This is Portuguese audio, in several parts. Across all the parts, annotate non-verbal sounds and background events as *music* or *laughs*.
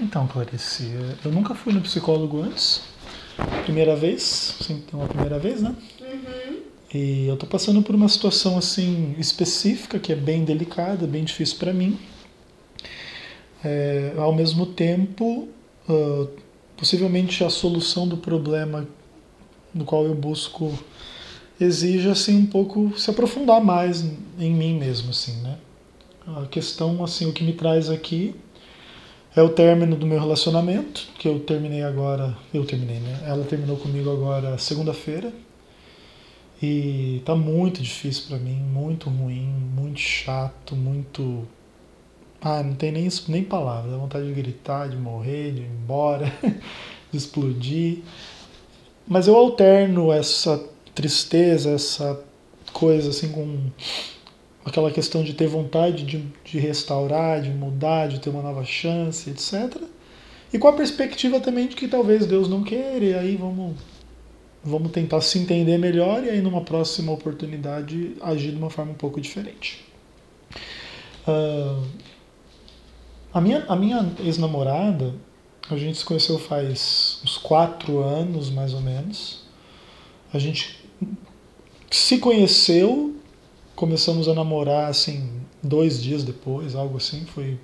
Então, Clarice, eu nunca fui no psicólogo antes. Primeira vez, sempre tem uma primeira vez, né? Uhum. E eu tô passando por uma situação assim específica que é bem delicada, bem difícil para mim. É, ao mesmo tempo, uh, possivelmente a solução do problema no qual eu busco exige assim um pouco se aprofundar mais em mim mesmo assim, né? A questão assim o que me traz aqui é o término do meu relacionamento, que eu terminei agora, eu terminei, né? Ela terminou comigo agora segunda-feira. E tá muito difícil para mim, muito ruim, muito chato, muito ah, não tem nem nem palavras, dá vontade de gritar, de morrer, de ir embora, *laughs* de explodir. Mas eu alterno essa tristeza, essa coisa assim com aquela questão de ter vontade de, de restaurar, de mudar, de ter uma nova chance, etc. E com a perspectiva também de que talvez Deus não queira, e aí vamos, vamos tentar se entender melhor e aí numa próxima oportunidade agir de uma forma um pouco diferente. Uh, a minha, a minha ex-namorada, a gente se conheceu faz uns quatro anos mais ou menos. A gente se conheceu começamos a namorar assim dois dias depois, algo assim, foi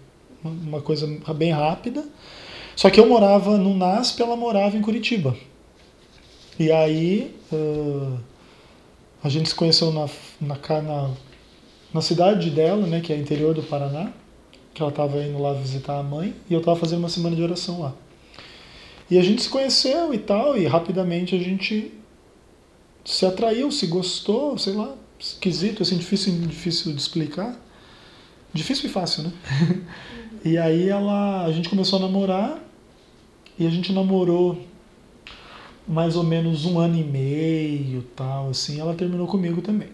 uma coisa bem rápida. Só que eu morava no NASP, ela morava em Curitiba. E aí uh, a gente se conheceu na, na, na, na, cidade dela, né, que é interior do Paraná, que ela estava indo lá visitar a mãe, e eu estava fazendo uma semana de oração lá. E a gente se conheceu e tal, e rapidamente a gente se atraiu, se gostou, sei lá, esquisito, assim, difícil, difícil de explicar. Difícil e fácil, né? *laughs* e aí ela, a gente começou a namorar e a gente namorou mais ou menos um ano e meio, tal, assim. Ela terminou comigo também.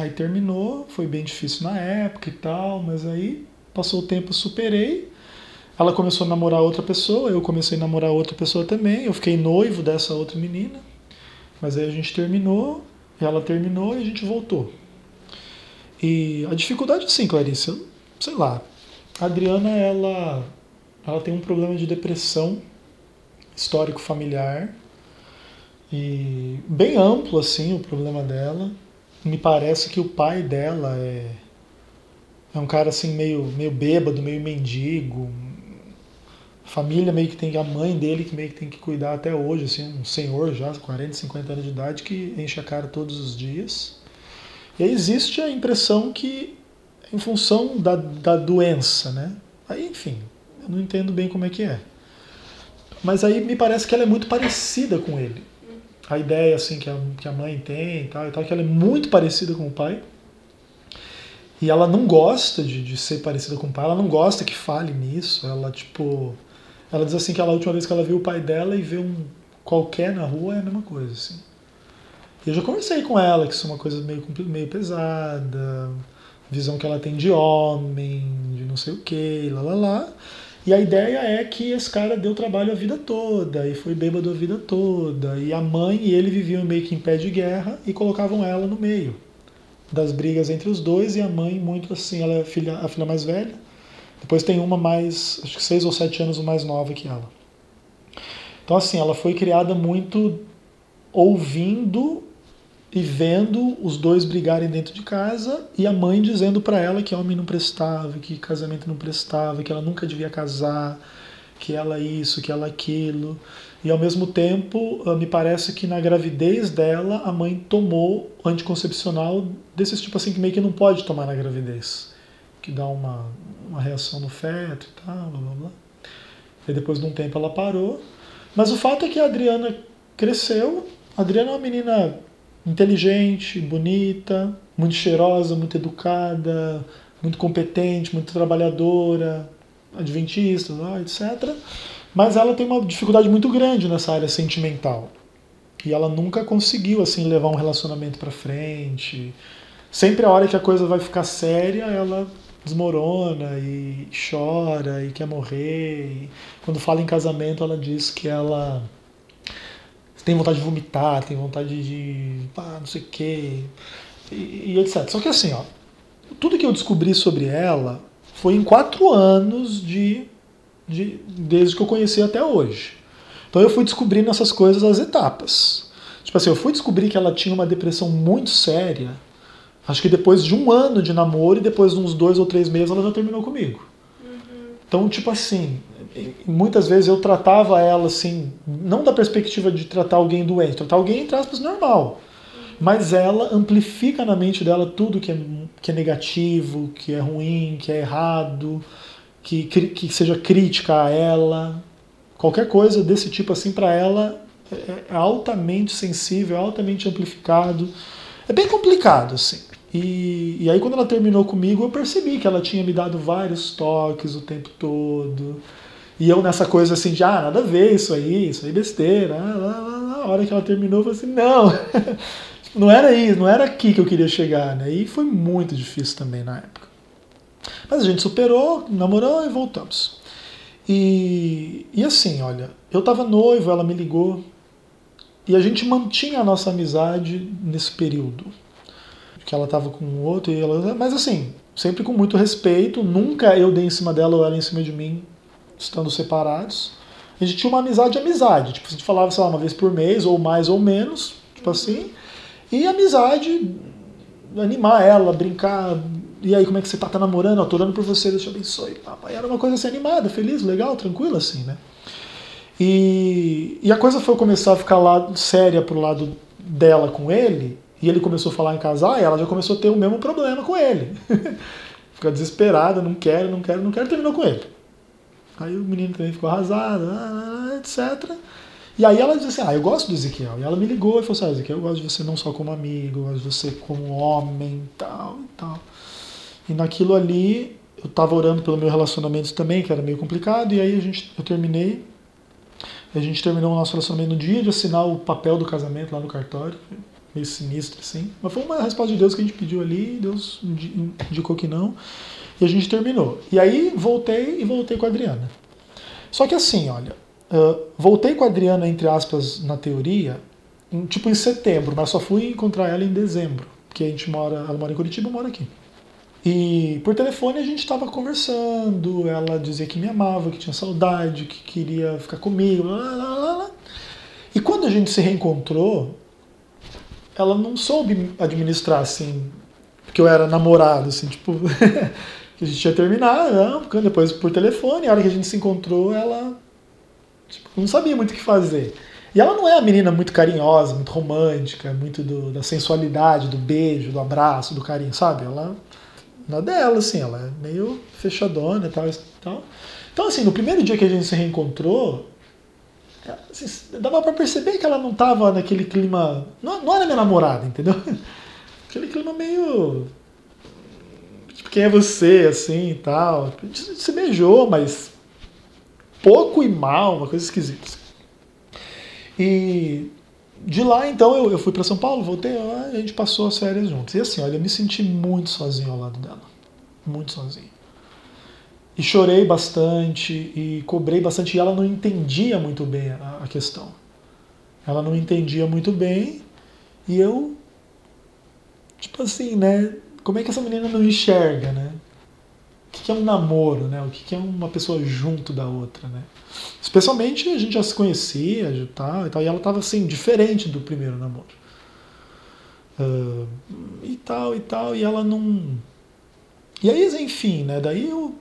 Aí terminou, foi bem difícil na época e tal, mas aí passou o tempo, superei. Ela começou a namorar outra pessoa, eu comecei a namorar outra pessoa também. Eu fiquei noivo dessa outra menina, mas aí a gente terminou ela terminou e a gente voltou. E a dificuldade, sim, Clarice, sei lá. A Adriana, ela, ela tem um problema de depressão histórico familiar e bem amplo assim o problema dela. Me parece que o pai dela é é um cara assim meio meio bêbado, meio mendigo, família meio que tem a mãe dele que meio que tem que cuidar até hoje, assim, um senhor já, 40, 50 anos de idade, que enche a cara todos os dias. E aí existe a impressão que, em função da, da doença, né? Aí, enfim, eu não entendo bem como é que é. Mas aí me parece que ela é muito parecida com ele. A ideia, assim, que a, que a mãe tem e tal, e tal, que ela é muito parecida com o pai. E ela não gosta de, de ser parecida com o pai, ela não gosta que fale nisso. Ela, tipo, ela diz assim que a última vez que ela viu o pai dela e vê um qualquer na rua é a mesma coisa, assim. E eu já conversei com ela que isso é uma coisa meio, meio pesada, visão que ela tem de homem, de não sei o que, lá lá lá. E a ideia é que esse cara deu trabalho a vida toda e foi bêbado a vida toda. E a mãe e ele viviam meio que em pé de guerra e colocavam ela no meio das brigas entre os dois. E a mãe, muito assim, ela é a filha, a filha mais velha, depois tem uma mais, acho que seis ou sete anos mais nova que ela. Então, assim, ela foi criada muito ouvindo e vendo os dois brigarem dentro de casa e a mãe dizendo para ela que homem não prestava, que casamento não prestava, que ela nunca devia casar, que ela isso, que ela aquilo. E ao mesmo tempo, ah, me parece que na gravidez dela, a mãe tomou anticoncepcional desses tipo assim que meio que não pode tomar na gravidez que dá uma, uma reação no feto e tal, blá blá blá. E depois de um tempo ela parou. Mas o fato é que a Adriana cresceu. A Adriana é uma menina inteligente, bonita, muito cheirosa, muito educada, muito competente, muito trabalhadora, adventista, etc. Mas ela tem uma dificuldade muito grande nessa área sentimental. E ela nunca conseguiu assim levar um relacionamento para frente. Sempre a hora que a coisa vai ficar séria, ela desmorona e chora e quer morrer. E quando fala em casamento, ela diz que ela tem vontade de vomitar, tem vontade de. Não sei o quê. E, e etc. Só que assim, ó, tudo que eu descobri sobre ela foi em quatro anos de, de, desde que eu conheci até hoje. Então eu fui descobrindo essas coisas às etapas. Tipo assim, eu fui descobrir que ela tinha uma depressão muito séria, acho que depois de um ano de namoro e depois de uns dois ou três meses ela já terminou comigo. Uhum. Então, tipo assim, muitas vezes eu tratava ela assim, não da perspectiva de tratar alguém doente, tratar alguém, entre aspas, normal. Mas ela amplifica na mente dela tudo que é, que é negativo, que é ruim, que é errado, que, que seja crítica a ela. Qualquer coisa desse tipo assim para ela é, é altamente sensível, altamente amplificado. É bem complicado, assim. E, e aí quando ela terminou comigo, eu percebi que ela tinha me dado vários toques o tempo todo. E eu nessa coisa assim de, ah, nada a ver isso aí, isso aí é besteira. Ah, lá, lá, lá. A hora que ela terminou, eu falei assim, não, *laughs* não era isso, não era aqui que eu queria chegar, né? E foi muito difícil também na época. Mas a gente superou, namorou e voltamos. E, e assim, olha, eu tava noivo, ela me ligou, e a gente mantinha a nossa amizade nesse período. Que ela tava com o outro, e ela, mas assim, sempre com muito respeito, nunca eu dei em cima dela ou ela em cima de mim, estando separados. A gente tinha uma amizade amizade. Tipo, a gente falava, sei lá, uma vez por mês, ou mais ou menos, tipo assim. E amizade, animar ela, brincar. E aí, como é que você tá? Tá namorando? Eu tô orando por você, Deus te abençoe. Papai, era uma coisa assim animada, feliz, legal, tranquila assim, né? E, e a coisa foi começar a ficar lá séria pro lado dela com ele, e ele começou a falar em casar, e ela já começou a ter o mesmo problema com ele. *laughs* Fica desesperada, não quero, não quero, não quero, terminou com ele. Aí o menino também ficou arrasado, ah, ah, etc. E aí ela disse assim, ah, eu gosto do Ezequiel. E ela me ligou e falou assim, ah, Ezequiel, eu gosto de você não só como amigo, eu gosto de você como homem, tal e tal. E naquilo ali, eu estava orando pelo meu relacionamento também, que era meio complicado, e aí a gente, eu terminei. A gente terminou o nosso relacionamento no dia de assinar o papel do casamento lá no cartório. Meio sinistro, assim. Mas foi uma resposta de Deus que a gente pediu ali, Deus indicou que não. E a gente terminou. E aí voltei e voltei com a Adriana. Só que assim, olha, voltei com a Adriana, entre aspas, na teoria, em, tipo em setembro, mas só fui encontrar ela em dezembro. Porque a gente mora, ela mora em Curitiba, eu moro aqui. E por telefone a gente estava conversando, ela dizia que me amava, que tinha saudade, que queria ficar comigo, lá, lá, lá, E quando a gente se reencontrou, ela não soube administrar assim, porque eu era namorado, assim, tipo, *laughs* que a gente ia terminar, não, depois por telefone, a hora que a gente se encontrou, ela tipo, não sabia muito o que fazer. E ela não é a menina muito carinhosa, muito romântica, muito do, da sensualidade, do beijo, do abraço, do carinho, sabe? Ela na dela, assim, ela é meio fechadona e tal, e tal. Então, assim, no primeiro dia que a gente se reencontrou, dava para perceber que ela não tava naquele clima. Não, não era minha namorada, entendeu? *laughs* Aquele clima meio quem é você, assim e tal. Se beijou, mas pouco e mal, uma coisa esquisita. E de lá, então, eu, eu fui para São Paulo, voltei lá a gente passou as férias juntos. E assim, olha, eu me senti muito sozinho ao lado dela. Muito sozinho. E chorei bastante e cobrei bastante. E ela não entendia muito bem a, a questão. Ela não entendia muito bem. E eu, tipo assim, né? como é que essa menina não enxerga, né? O que é um namoro, né? O que é uma pessoa junto da outra, né? Especialmente a gente já se conhecia e tal, e, tal, e ela estava assim, diferente do primeiro namoro. Uh, e tal, e tal, e ela não. E aí, enfim, né? Daí eu...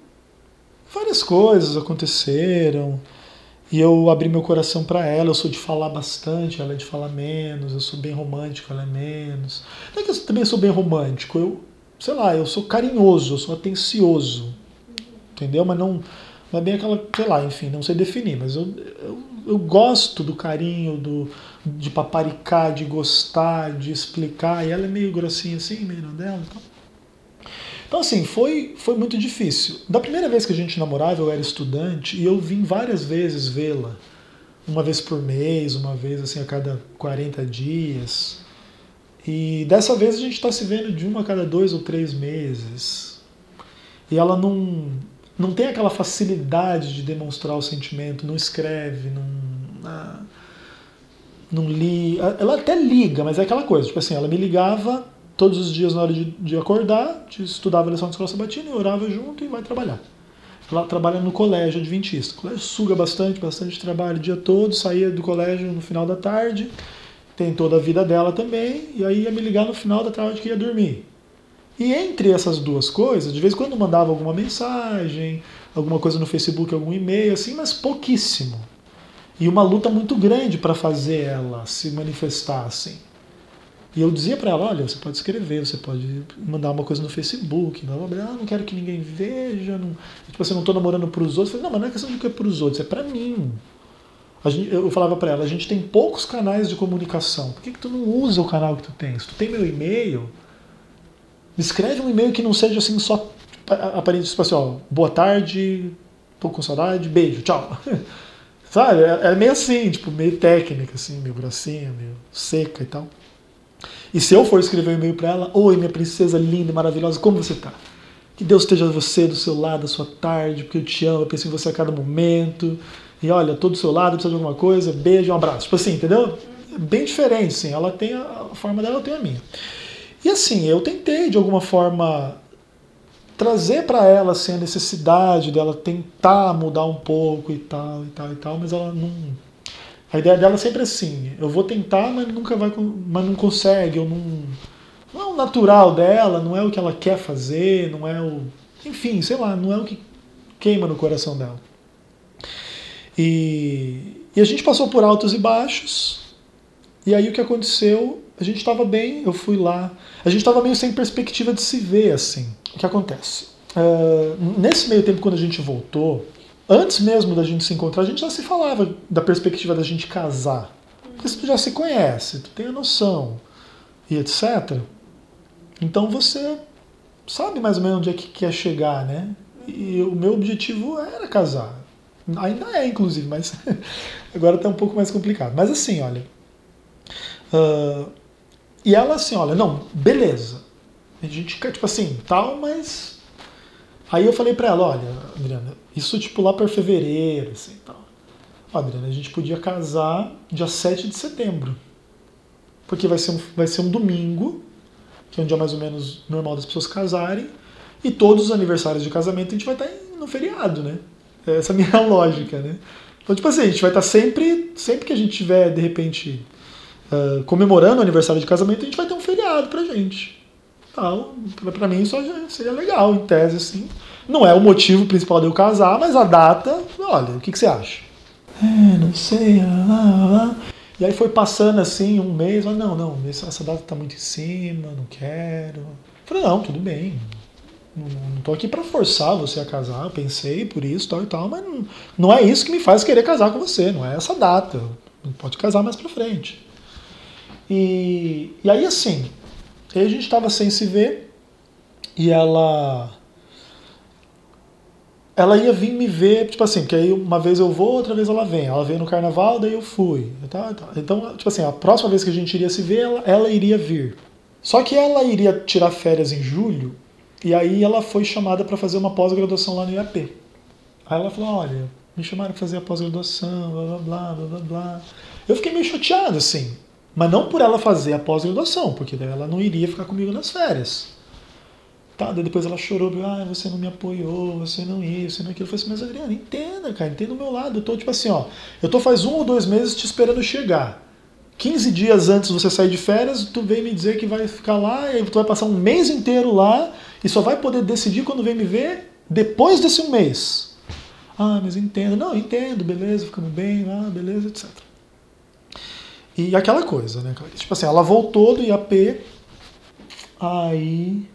várias coisas aconteceram. E eu abri meu coração para ela, eu sou de falar bastante, ela é de falar menos, eu sou bem romântico, ela é menos. Não é que eu também sou bem romântico, eu, sei lá, eu sou carinhoso, eu sou atencioso, entendeu? Mas não, não é bem aquela, sei lá, enfim, não sei definir, mas eu, eu, eu gosto do carinho, do, de paparicar, de gostar, de explicar, e ela é meio grossinha assim, meio dela então. Então, assim, foi, foi muito difícil. Da primeira vez que a gente namorava, eu era estudante e eu vim várias vezes vê-la. Uma vez por mês, uma vez assim a cada 40 dias. E dessa vez a gente está se vendo de uma a cada dois ou três meses. E ela não, não tem aquela facilidade de demonstrar o sentimento, não escreve, não. Ah, não li. Ela até liga, mas é aquela coisa, tipo assim, ela me ligava todos os dias na hora de, de acordar, estudava a lição de escola sabatina, orava junto e vai trabalhar. ela trabalha no colégio adventista. O colégio suga bastante, bastante trabalho o dia todo, saía do colégio no final da tarde, tem toda a vida dela também, e aí ia me ligar no final da tarde que ia dormir. E entre essas duas coisas, de vez em quando mandava alguma mensagem, alguma coisa no Facebook, algum e-mail, assim, mas pouquíssimo. E uma luta muito grande para fazer ela se manifestar assim. E eu dizia para ela, olha, você pode escrever, você pode mandar uma coisa no Facebook, não, ah, não quero que ninguém veja, não, tipo assim, não estou namorando para os outros. Eu falei, não, mas não é questão de que é para os outros, é para mim. Gente, eu falava para ela, a gente tem poucos canais de comunicação, por que, que tu não usa o canal que tu tem? Se tu tem meu e-mail, escreve um e-mail que não seja assim só aparente, tipo assim, ó, boa tarde, tô com saudade, beijo, tchau. *laughs* Sabe? É, é meio assim, tipo, meio técnica, assim, meio grossinha, meio seca e tal. E se eu for escrever um e-mail para ela, oi minha princesa linda maravilhosa, como você tá? Que Deus esteja você do seu lado, da sua tarde, porque eu te amo, eu penso em você a cada momento. E olha, tô do seu lado, precisa de alguma coisa, beijo, um abraço. Tipo assim, entendeu? É bem diferente, sim. Ela tem a forma dela, eu tenho a minha. E assim, eu tentei de alguma forma trazer para ela assim, a necessidade dela tentar mudar um pouco e tal, e tal, e tal, mas ela não a ideia dela é sempre assim, eu vou tentar, mas nunca vai, mas não consegue, eu não, não é o natural dela, não é o que ela quer fazer, não é o, enfim, sei lá, não é o que queima no coração dela. E, e a gente passou por altos e baixos. E aí o que aconteceu? A gente estava bem, eu fui lá. A gente estava meio sem perspectiva de se ver assim. O que acontece? Uh, nesse meio tempo, quando a gente voltou, antes mesmo da gente se encontrar, a gente já se falava da perspectiva da gente casar. Porque tu já se conhece, tu tem a noção e etc. Então você sabe mais ou menos onde é que quer chegar, né? E o meu objetivo era casar. Ainda é, inclusive, mas *laughs* agora está um pouco mais complicado. Mas assim, olha. Uh, e ela assim, olha, não, beleza. A gente quer, tipo assim, tal, mas Aí eu falei para ela, olha, Adriana, isso tipo lá para fevereiro, assim, tal. Adriana, a gente podia casar dia 7 de setembro. Porque vai ser um, vai ser um domingo, que é um dia mais ou menos normal das pessoas casarem, e todos os aniversários de casamento a gente vai estar no feriado, né? Essa é *laughs* a minha lógica, né? Então, tipo assim, a gente vai estar sempre, sempre que a gente tiver, de repente, uh, comemorando o aniversário de casamento, a gente vai ter um feriado pra gente tal. Para mim isso seria legal, em tese, assim. Não é o motivo principal de eu casar, mas a data, olha, o que, que você acha? É, não sei. Ah, ah. E aí foi passando assim um mês, ah, não, não, essa data tá muito em cima, não quero. falei, não, tudo bem. Não, não tô aqui para forçar você a casar, eu pensei por isso, tal e tal, mas não, não é isso que me faz querer casar com você, não é essa data. Pode casar mais pra frente. E, e aí assim, aí a gente estava sem se ver e ela ela ia vir me ver, tipo assim, que aí uma vez eu vou, outra vez ela vem. Ela veio no carnaval, daí eu fui. Então, tipo assim, a próxima vez que a gente iria se ver, ela, ela iria vir. Só que ela iria tirar férias em julho, e aí ela foi chamada para fazer uma pós-graduação lá no IAP. Aí ela falou: olha, me chamaram para fazer a pós-graduação, blá blá blá blá blá. Eu fiquei meio chateado, assim. Mas não por ela fazer a pós-graduação, porque daí ela não iria ficar comigo nas férias. Depois ela chorou, ah, você não me apoiou, você não isso, você não aquilo. Eu falei assim, mas Adriana, entenda, cara, entenda o meu lado. Eu tô tipo assim, ó, eu tô faz um ou dois meses te esperando chegar. 15 dias antes de você sair de férias, tu vem me dizer que vai ficar lá, e tu vai passar um mês inteiro lá e só vai poder decidir quando vem me ver depois desse um mês. Ah, mas entendo. Não, entendo, beleza, ficamos bem, ah, beleza, etc. E aquela coisa, né? Tipo assim, ela voltou do IAP, aí.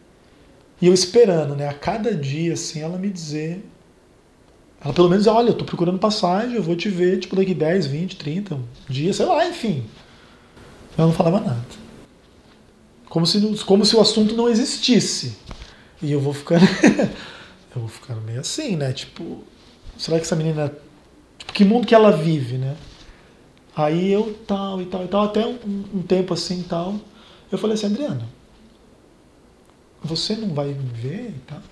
E eu esperando, né? A cada dia, assim, ela me dizer. Ela pelo menos, olha, eu tô procurando passagem, eu vou te ver, tipo, daqui 10, 20, 30 dias, sei lá, enfim. Ela não falava nada. Como se, como se o assunto não existisse. E eu vou ficando. *laughs* eu vou ficando meio assim, né? Tipo, será que essa menina. Tipo, que mundo que ela vive, né? Aí eu tal e tal e tal, até um, um tempo assim tal. Eu falei assim, Adriana, você não vai me ver e tal?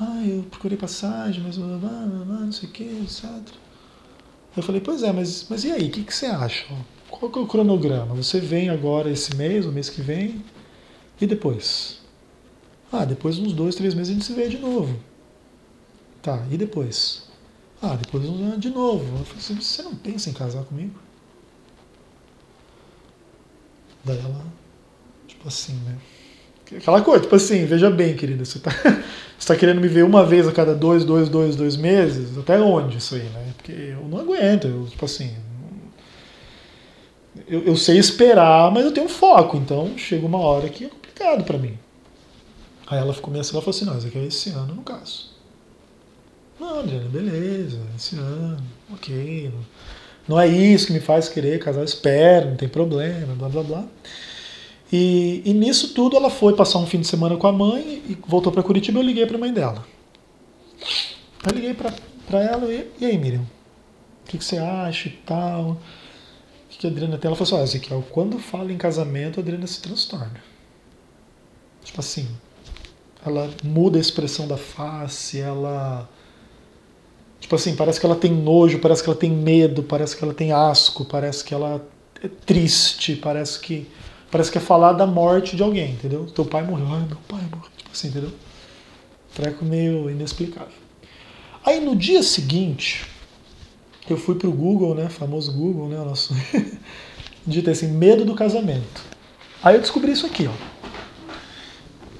Ah, eu procurei passagem, mas blá, blá, blá, não sei o que, etc. Eu falei, pois é, mas, mas e aí, o que, que você acha? Qual que é o cronograma? Você vem agora esse mês, o mês que vem, e depois? Ah, depois uns dois, três meses a gente se vê de novo. Tá, e depois? Ah, depois de novo. Eu falei assim, você não pensa em casar comigo? Daí ela, tipo assim, né? Aquela coisa, tipo assim, veja bem, querida, você tá, *laughs* você tá querendo me ver uma vez a cada dois, dois, dois, dois meses? Até onde isso aí, né? Porque eu não aguento, eu, tipo assim. Eu, eu sei esperar, mas eu tenho foco, então chega uma hora que é complicado para mim. Aí ela ficou meio assim, ela falou assim, não, isso aqui é esse ano no caso. Não, Adriana, beleza, esse ano, ok. Não, não é isso que me faz querer casar, espero, não tem problema, blá blá blá. E, e, nisso tudo ela foi passar um fim de semana com a mãe e voltou para Curitiba eu liguei para a mãe dela. Eu liguei para ela e, e aí, Miriam? O que, que, você acha e tal? O que, que a Adriana tem? Ela falou assim, ah, Ezequiel, quando fala em casamento, a Adriana se transtorna. Tipo assim, ela muda a expressão da face, ela. Tipo assim, parece que ela tem nojo, parece que ela tem medo, parece que ela tem asco, parece que ela é triste, parece que Parece que é falar da morte de alguém, entendeu? Teu pai morreu, ai, meu pai morreu, tipo assim, entendeu? Treco meio inexplicável. Aí no dia seguinte, eu fui pro Google, né, famoso Google, né, nosso *laughs* digitei assim, medo do casamento. Aí eu descobri isso aqui, ó.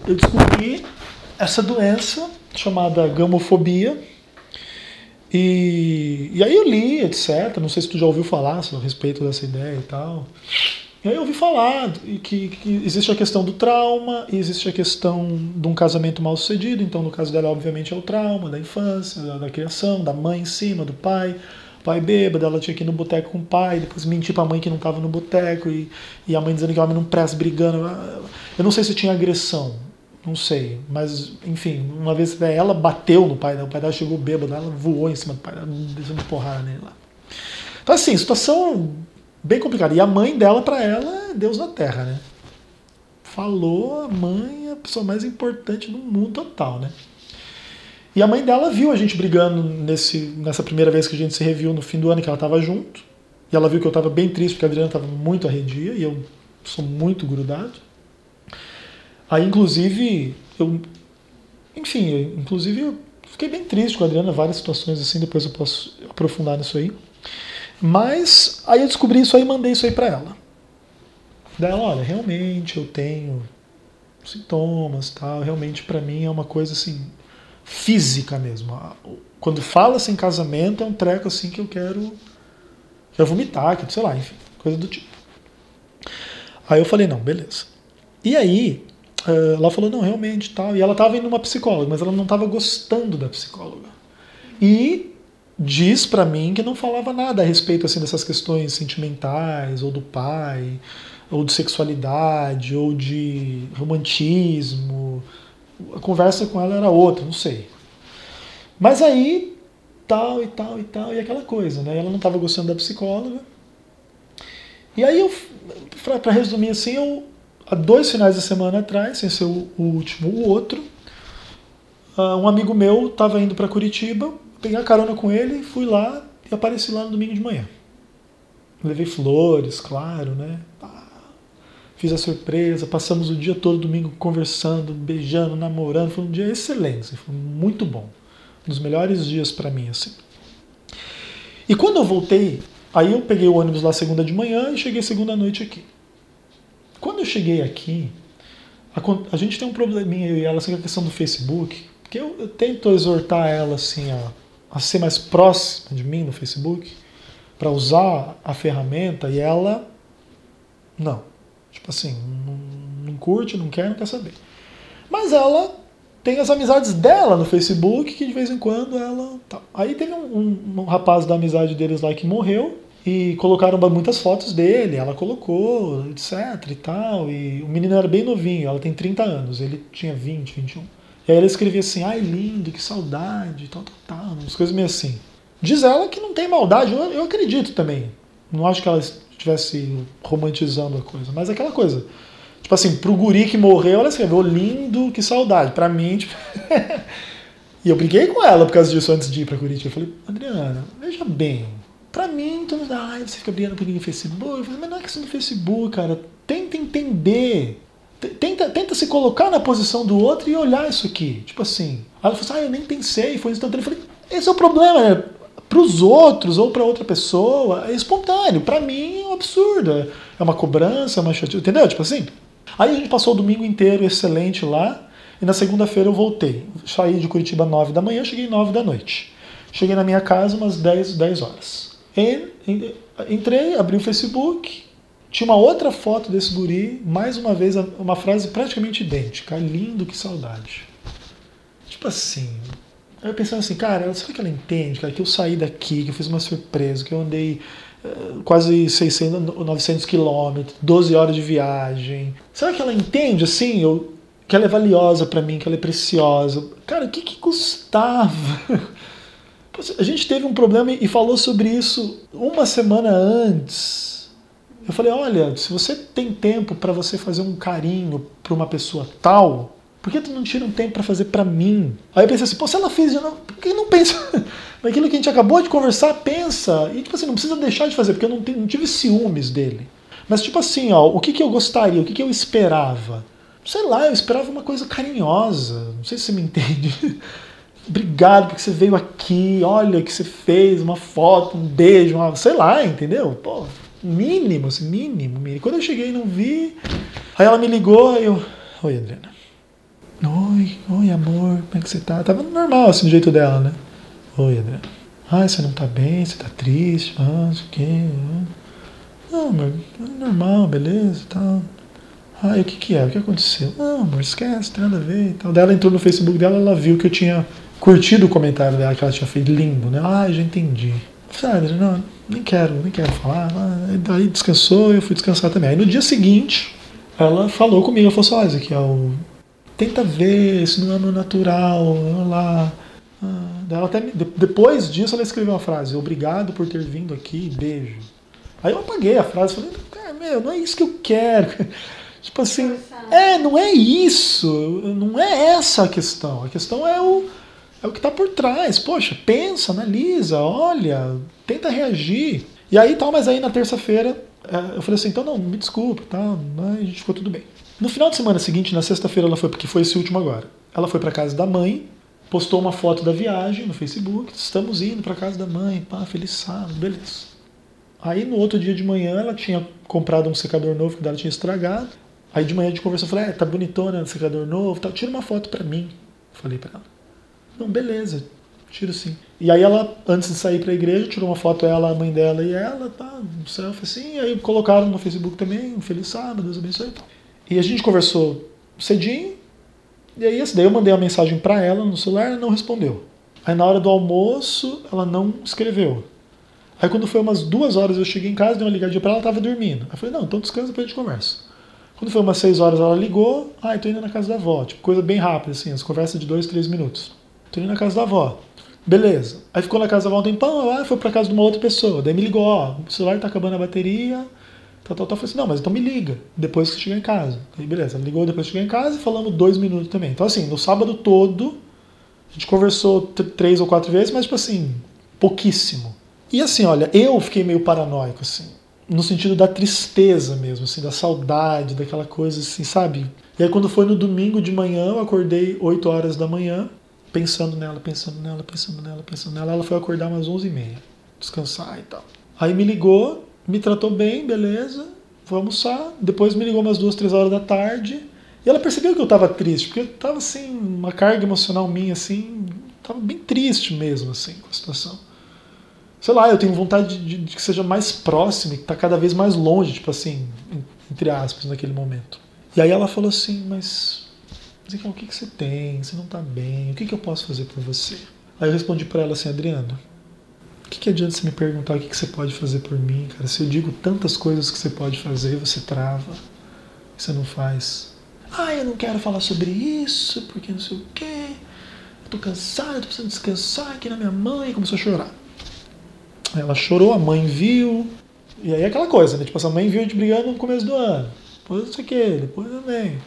Eu descobri essa doença chamada gamofobia. E, e aí eu li, etc. Não sei se tu já ouviu falar a respeito dessa ideia e tal. E aí eu ouvi falar que, que, existe a questão do trauma, e existe a questão de um casamento mal sucedido. Então, no caso dela, obviamente, é o trauma da infância, da, da criação, da mãe em cima, do pai. pai bêbado, ela tinha que ir no boteco com o pai, depois mentir pra mãe que não estava no boteco, e, e a mãe dizendo que o homem não presta, brigando. Eu não sei se tinha agressão, não sei, mas enfim, uma vez ela bateu no pai dela, o pai dela chegou bêbado, ela voou em cima do pai dela, descendo porrada nele lá. Então, assim, situação bem complicado. E a mãe dela, para ela, é Deus na Terra, né? Falou, a mãe é a pessoa mais importante do mundo total, né? E a mãe dela viu a gente brigando nesse, nessa primeira vez que a gente se reviu no fim do ano que ela estava junto. E ela viu que eu estava bem triste porque a Adriana estava muito arredia e eu sou muito grudado. Aí, inclusive, eu. Enfim, inclusive eu fiquei bem triste com a Adriana, várias situações assim, depois eu posso aprofundar nisso aí. Mas aí eu descobri isso aí e mandei isso aí para ela. Daí ela, olha, realmente eu tenho sintomas, tal, realmente para mim é uma coisa assim física mesmo. Quando fala-se em casamento é um treco assim que eu quero quero vomitar, que sei lá, enfim, coisa do tipo. Aí eu falei, não, beleza. E aí, eh, ela falou, não, realmente, tal. E ela estava indo numa psicóloga, mas ela não estava gostando da psicóloga. E diz para mim que não falava nada a respeito assim dessas questões sentimentais ou do pai ou de sexualidade ou de romantismo. A conversa com ela era outra não sei. Mas aí tal e tal e tal e aquela coisa né? Ela não estava gostando da psicóloga. E aí eu para resumir assim eu há dois finais de semana atrás sem ser o, último o outro uh, um amigo meu estava indo para Curitiba peguei a carona com ele, fui lá e apareci lá no domingo de manhã. Levei flores, claro, né? Fiz a surpresa, passamos o dia todo domingo conversando, beijando, namorando. Foi um dia excelente, foi muito bom. Um dos melhores dias para mim, assim. E quando eu voltei, aí eu peguei o ônibus lá segunda de manhã e cheguei segunda noite aqui. Quando eu cheguei aqui, a, a gente tem um probleminha eu e ela, assim, a questão do Facebook, que eu, eu tento exortar ela assim a a ser mais próxima de mim no Facebook para usar a ferramenta e ela não. Tipo assim, não, não, curte, não quer, não quer saber. Mas ela tem as amizades dela no Facebook que de vez em quando ela. Tá. Aí teve um, um, um rapaz da amizade deles lá que morreu e colocaram muitas fotos dele, ela colocou, etc e tal. E o menino era bem novinho, ela tem 30 anos, ele tinha 20, 21. E aí ela escrevia assim, ai lindo, que saudade, tal, tal, tal, umas coisas meio assim. Diz ela que não tem maldade, eu, eu acredito também. Não acho que ela estivesse romantizando a coisa, mas aquela coisa. Tipo assim, pro guri que morreu, ela escreveu lindo, que saudade. Pra mim, *laughs* tipo... e eu briguei com ela por causa disso antes de ir pra Curitiba. Eu falei, Adriana, veja bem, pra mim, todo mundo, ai, você fica brigando comigo no Facebook. Eu falei, mas não é questão do Facebook, cara. Tenta entender tenta, tenta se colocar na posição do outro e olhar isso aqui. Tipo assim. Aí ela falou assim, ah, eu nem pensei, foi instantâneo. Eu falei, esse é o problema, né? Para os outros ou para outra pessoa é espontâneo. Para mim é um absurdo. É uma cobrança, é uma chatice, entendeu? Tipo assim. Aí a gente passou o domingo inteiro excelente lá. E na segunda-feira eu voltei. Saí de Curitiba 9 da manhã, cheguei 9 da noite. Cheguei na minha casa umas 10, 10 horas. E, entrei, abri o Facebook, tinha uma outra foto desse guri, mais uma vez uma frase praticamente idêntica. Lindo, que saudade. Tipo assim. Eu pensando assim, cara, será que ela entende, cara, que eu saí daqui, que eu fiz uma surpresa, que eu andei uh, quase 600, 900 quilômetros, 12 horas de viagem. Será que ela entende, assim, eu, que ela é valiosa para mim, que ela é preciosa? Cara, o que, que custava? *laughs* A gente teve um problema e falou sobre isso uma semana antes. Eu falei: olha, se você tem tempo para você fazer um carinho para uma pessoa tal, por que tu não tira um tempo para fazer para mim? Aí eu pensei assim: pô, se ela fez, não, por que não pensa *laughs* naquilo que a gente acabou de conversar? Pensa. E tipo assim, não precisa deixar de fazer, porque eu não, não tive ciúmes dele. Mas tipo assim, ó, o que, que eu gostaria, o que, que eu esperava? Sei lá, eu esperava uma coisa carinhosa. Não sei se você me *laughs* entende. Obrigado porque você veio aqui, olha o que você fez, uma foto, um beijo, uma, sei lá, entendeu? Pô, mínimo, assim, mínimo, mínimo. Quando eu cheguei não vi, aí ela me ligou, aí eu, oi Adriana. Oi, oi amor, como é que você tá? Tava normal assim, do jeito dela, né? Oi Adriana. Ah, você não tá bem, você tá triste, ah, não sei o quê. Não, amor, é normal, beleza e tal. Ah, e o que que é? O que aconteceu? Não, amor, esquece, tem nada a ver e tal. Daí ela entrou no Facebook dela, ela viu que eu tinha curtido o comentário dela que ela tinha feito lindo, né? Ah, já entendi. Sabe, não, nem quero, nem quero falar. Ah, daí descansou, eu fui descansar também. Aí no dia seguinte, ela falou comigo, ela falou assim, olha, aqui, ó, tenta ver, isso não é no natural, lá. Ah, ela até, depois disso ela escreveu uma frase, obrigado por ter vindo aqui, beijo. Aí eu apaguei a frase, falei, cara, meu, não é isso que eu quero. *laughs* tipo assim, é, não é isso, não é essa a questão. A questão é o é o que está por trás. Poxa, pensa, analisa, olha, tenta reagir. E aí tal, mas aí na terça-feira é, eu falei assim, então não, me desculpa, tá? Mas a gente ficou tudo bem. No final de semana seguinte, na sexta-feira ela foi, porque foi esse último agora. Ela foi para casa da mãe, postou uma foto da viagem no Facebook, estamos indo para casa da mãe, pá, feliz sábado, beleza. Aí no outro dia de manhã ela tinha comprado um secador novo que ela tinha estragado. Aí de manhã a gente conversou, falei, é, tá bonitona secador novo, tá, tira uma foto para mim. Falei para ela. Não, beleza, tiro sim. E aí ela, antes de sair para a igreja, tirou uma foto ela, a mãe dela e ela, tá, um selfie assim, aí colocaram no Facebook também, um feliz sábado, Deus abençoe. E a gente conversou cedinho, e aí daí eu mandei uma mensagem para ela no celular, ela não respondeu. Aí na hora do almoço, ela não escreveu. Aí quando foi umas duas horas eu cheguei em casa, dei uma ligadinha para ela, ela tava dormindo. Aí eu falei, não, então descansa, depois a gente conversa. Quando foi umas seis horas ela ligou, ah, tô indo na casa da avó, tipo, coisa bem rápida, assim, as conversas de dois, três minutos. Tô indo na casa da avó. Beleza. Aí ficou na casa da avó um tempão, lá foi pra casa de uma outra pessoa. Daí me ligou, ó, o celular tá acabando a bateria, tal, tal, tal. Eu falei assim, não, mas então me liga, depois que chegar em casa. Aí beleza, ela ligou depois que chegar em casa e falamos dois minutos também. Então assim, no sábado todo, a gente conversou três ou quatro vezes, mas tipo assim, pouquíssimo. E assim, olha, eu fiquei meio paranoico, assim, no sentido da tristeza mesmo, assim, da saudade, daquela coisa assim, sabe? E aí quando foi no domingo de manhã, eu acordei 8 horas da manhã, pensando nela, pensando nela, pensando nela, pensando nela. Ela foi acordar umas 11h30, descansar e tal. Aí me ligou, me tratou bem, beleza, vou almoçar. Depois me ligou umas duas, três horas da tarde. E ela percebeu que eu estava triste, porque eu estava assim, uma carga emocional minha, assim, estava bem triste mesmo, assim, com a situação. Sei lá, eu tenho vontade de, de que seja mais próximo, que está cada vez mais longe, tipo assim, entre aspas, naquele momento. E aí ela falou assim, mas O que, que você tem? Você não está bem? O que, que eu posso fazer por você? Aí eu respondi para ela assim, Adriano, o que, que adianta você me perguntar o que, que você pode fazer por mim, cara? Se eu digo tantas coisas que você pode fazer, você trava, você não faz. Ah, eu não quero falar sobre isso, porque não sei o quê. Eu tô cansado, tô precisando descansar aqui na minha mãe. Começou a chorar. Ela chorou, a mãe viu. E aí aquela coisa, né? Tipo, essa mãe viu a gente brigando no começo do ano. Depois não sei o quê, depois também.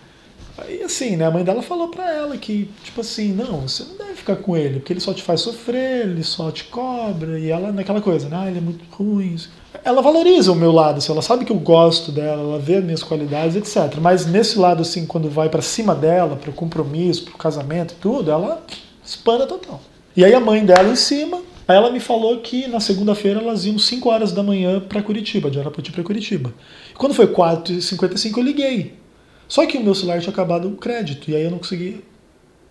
Aí assim, né, a mãe dela falou pra ela que, tipo assim, não, você não deve ficar com ele, porque ele só te faz sofrer, ele só te cobra, e ela naquela coisa, né, ah, ele é muito ruim. Ela valoriza o meu lado, assim, ela sabe que eu gosto dela, ela vê as minhas qualidades, etc. Mas nesse lado, assim, quando vai para cima dela, pro compromisso, pro casamento e tudo, ela espana total. E aí a mãe dela em cima, aí ela me falou que na segunda-feira elas iam 5 horas da manhã para Curitiba, de Arapoti para Curitiba. E quando foi 4h55 eu liguei. Só que o meu celular tinha acabado o crédito, e aí eu não consegui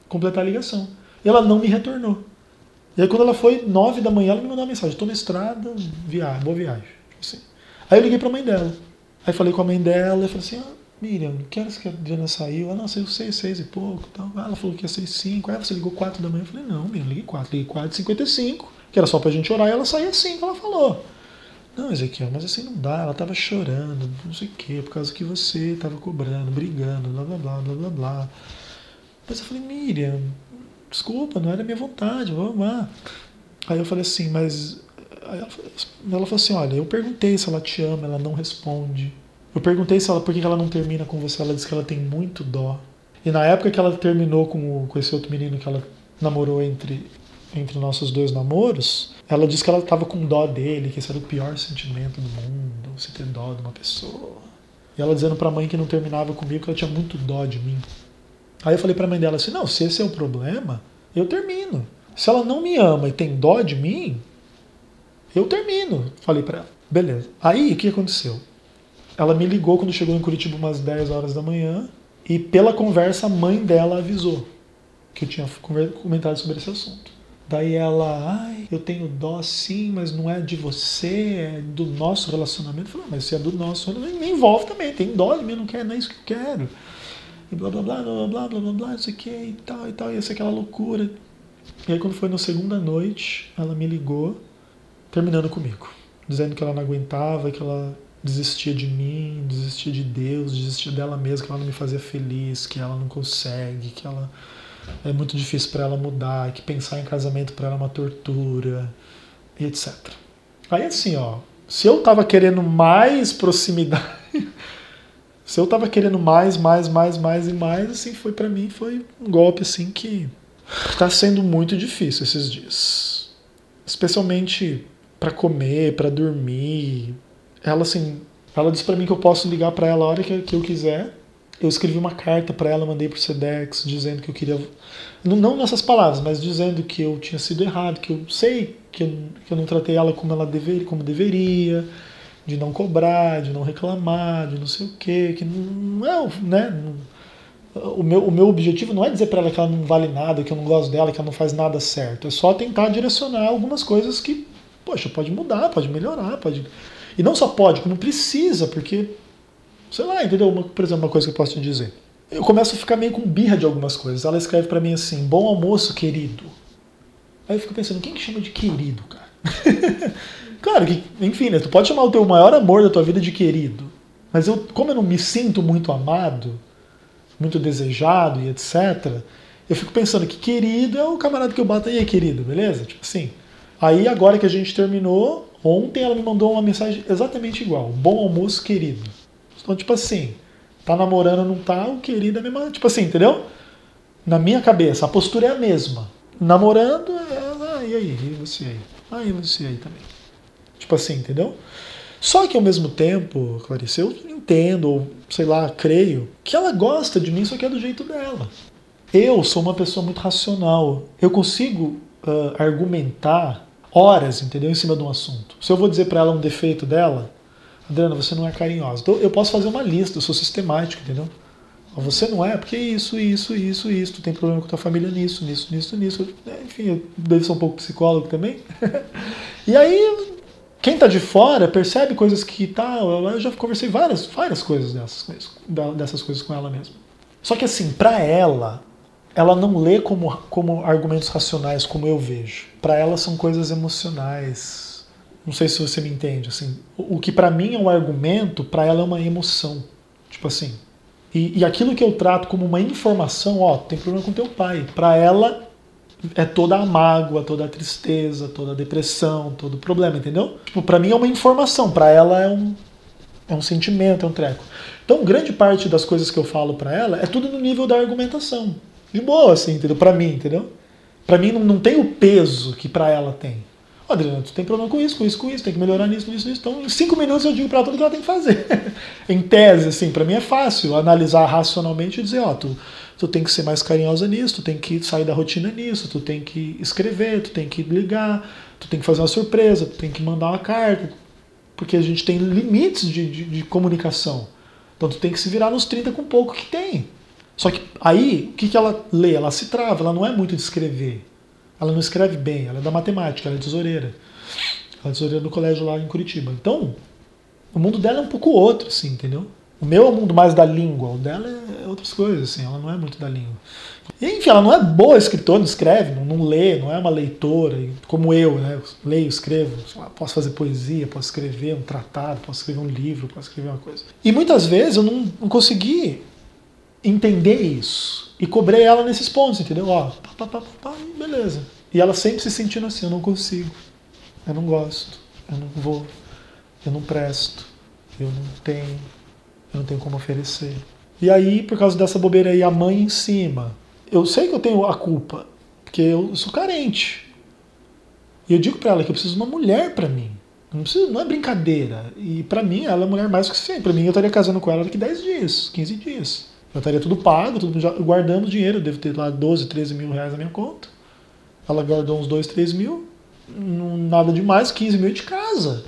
completar a ligação. E ela não me retornou. E aí quando ela foi 9 da manhã, ela me mandou uma mensagem, estou na estrada, viagem, boa viagem. Assim. Aí eu liguei para a mãe dela. Aí falei com a mãe dela, e falei assim, ah, Miriam, que horas que a Adriana saiu? Ela, não, saiu seis, seis e pouco. Então, ela falou que ia ser cinco. Aí você ligou quatro da manhã. Eu falei, não, Miriam, liguei quatro. Liguei quatro e cinquenta e cinco, que era só pra gente orar. E ela saía cinco, ela falou. Não, Ezequiel, mas assim não dá. Ela tava chorando, não sei o quê, por causa que você tava cobrando, brigando, blá, blá, blá, blá, blá, blá. Mas eu falei, Miriam, desculpa, não era minha vontade, vamos lá. Aí eu falei assim, mas... Ela, ela falou assim, olha, eu perguntei se ela te ama, ela não responde. Eu perguntei se ela, por que ela não termina com você. Ela disse que ela tem muito dó. E na época que ela terminou com, com esse outro menino que ela namorou entre, entre nossos dois namoros, ela disse que ela estava com dó dele, que esse era o pior sentimento do mundo, você ter dó de uma pessoa. E ela dizendo pra mãe que não terminava comigo, que ela tinha muito dó de mim. Aí eu falei pra mãe dela assim: não, se esse é o problema, eu termino. Se ela não me ama e tem dó de mim, eu termino. Falei pra ela. Beleza. Aí o que aconteceu? Ela me ligou quando chegou em Curitiba umas 10 horas da manhã e pela conversa a mãe dela avisou que eu tinha comentado sobre esse assunto. Daí ela, ai, eu tenho dó sim, mas não é de você, é do nosso relacionamento. Eu falei, mas se é do nosso, me envolve também, tem dó de mim, não quero, não é isso que eu quero. E blá blá blá blá blá blá blá blá, não sei o que e tal e tal, e essa é aquela loucura. E aí quando foi na segunda noite, ela me ligou, terminando comigo, dizendo que ela não aguentava, que ela desistia de mim, desistia de Deus, desistia dela mesma, que ela não me fazia feliz, que ela não consegue, que ela é muito difícil para ela mudar, que pensar em casamento para ela é uma tortura, etc. Aí assim, ó, se eu tava querendo mais proximidade, *laughs* se eu tava querendo mais, mais, mais, mais e mais, assim, foi para mim foi um golpe assim que tá sendo muito difícil esses dias. Especialmente para comer, para dormir, ela assim, ela disse para mim que eu posso ligar para ela a hora que, que eu quiser. Eu escrevi uma carta para ela, mandei pro Sedex, dizendo que eu queria. Não, não nessas palavras, mas dizendo que eu tinha sido errado, que eu sei que eu, que eu não tratei ela como ela deveria, como deveria, de não cobrar, de não reclamar, de não sei o quê, que não né? o meu, o meu objetivo não é dizer para ela que ela não vale nada, que eu não gosto dela, que ela não faz nada certo. É só tentar direcionar algumas coisas que, poxa, pode mudar, pode melhorar, pode e não só pode, como precisa, porque, sei lá, entendeu? Uma, por exemplo, uma coisa que eu posso te dizer. Eu começo a ficar meio com birra de algumas coisas. Ela escreve para mim assim: bom almoço, querido. Aí eu fico pensando: quem que chama de querido, cara? *laughs* claro que, enfim, né? Tu pode chamar o teu maior amor da tua vida de querido. Mas eu, como eu não me sinto muito amado, muito desejado e etc., eu fico pensando que querido é o camarada que eu bato aí, querido, beleza? Tipo assim. Aí agora que a gente terminou, Ontem ela me mandou uma mensagem exatamente igual. Bom almoço, querido. Então, tipo assim, tá namorando, não tá, o querido é a mesma. Tipo assim, entendeu? Na minha cabeça, a postura é a mesma. Namorando, é, ah, e aí? E você aí? Ah, e você aí também. Tipo assim, entendeu? Só que ao mesmo tempo, Clarice, eu entendo, ou sei lá, creio, que ela gosta de mim, só que é do jeito dela. Eu sou uma pessoa muito racional. Eu consigo uh, argumentar horas, entendeu? Em cima de um assunto. Se eu vou dizer para ela um defeito dela, Adriana, você não é carinhosa. Então eu posso fazer uma lista, eu sou sistemático, entendeu? Você não é, porque isso, isso, isso, isso. Tu tem problema com tua família nisso, nisso, nisso, nisso. Enfim, eu devo ser um pouco psicólogo também. *laughs* e aí, quem tá de fora percebe coisas que tá. Eu já conversei várias, várias coisas dessas, dessas coisas com ela mesmo. Só que assim, para ela, ela não lê como, como argumentos racionais como eu vejo. Para ela são coisas emocionais. Não sei se você me entende. Assim, o, que para mim é um argumento, para ela é uma emoção. Tipo assim. E, e, aquilo que eu trato como uma informação, ó, tem problema com teu pai. Para ela é toda a mágoa, toda a tristeza, toda a depressão, todo o problema, entendeu? Tipo, para mim é uma informação, para ela é um É um sentimento, é um treco. Então, grande parte das coisas que eu falo para ela é tudo no nível da argumentação. De boa, assim, entendeu? Pra mim, entendeu? Pra mim não, não tem o peso que pra ela tem. Adriana, tu tem problema com isso, com isso, com isso, tem que melhorar nisso, nisso, nisso. Então, em cinco minutos eu digo pra ela tudo que ela tem que fazer. *laughs* em tese, assim, pra mim é fácil analisar racionalmente e dizer, ó, oh, tu, tu tem que ser mais carinhosa nisso, tu tem que sair da rotina nisso, tu tem que escrever, tu tem que ligar, tu tem que fazer uma surpresa, tu tem que mandar uma carta, porque a gente tem limites de, de, de comunicação. Então tu tem que se virar nos 30 com pouco que tem. Só que aí, o que, que ela lê? Ela se trava, ela não é muito de escrever. Ela não escreve bem, ela é da matemática, ela é tesoureira. Ela é tesoureira no colégio lá em Curitiba. Então, o mundo dela é um pouco outro, assim, entendeu? O meu é um mundo mais da língua, o dela é outras coisas, assim, ela não é muito da língua. E, enfim, ela não é boa escritora, não escreve, não, não lê, não é uma leitora, como eu, né? Leio, escrevo, posso fazer poesia, posso escrever um tratado, posso escrever um livro, posso escrever uma coisa. E muitas vezes eu não, não consegui entender isso. E cobrei ela nesses pontos, entendeu? Ó, pá, pá, pá, beleza. E ela sempre se sentindo assim, eu não consigo, eu não gosto, eu não vou, eu não presto, eu não tenho, eu não tenho como oferecer. E aí, por causa dessa bobeira aí, a mãe em cima. Eu sei que eu tenho a culpa, porque eu sou carente. E eu digo para ela que eu preciso de uma mulher para mim. Não, preciso, não é brincadeira. E para mim, ela é mulher mais que sempre. Para mim, eu estaria casando com ela daqui 10 dias, 15 dias. Já estaria tudo pago, tudo já dinheiro. Eu devo ter lá 12, 13 mil reais na minha conta. Ela guardou uns 2, 3 mil. Nada demais, 15 mil de casa.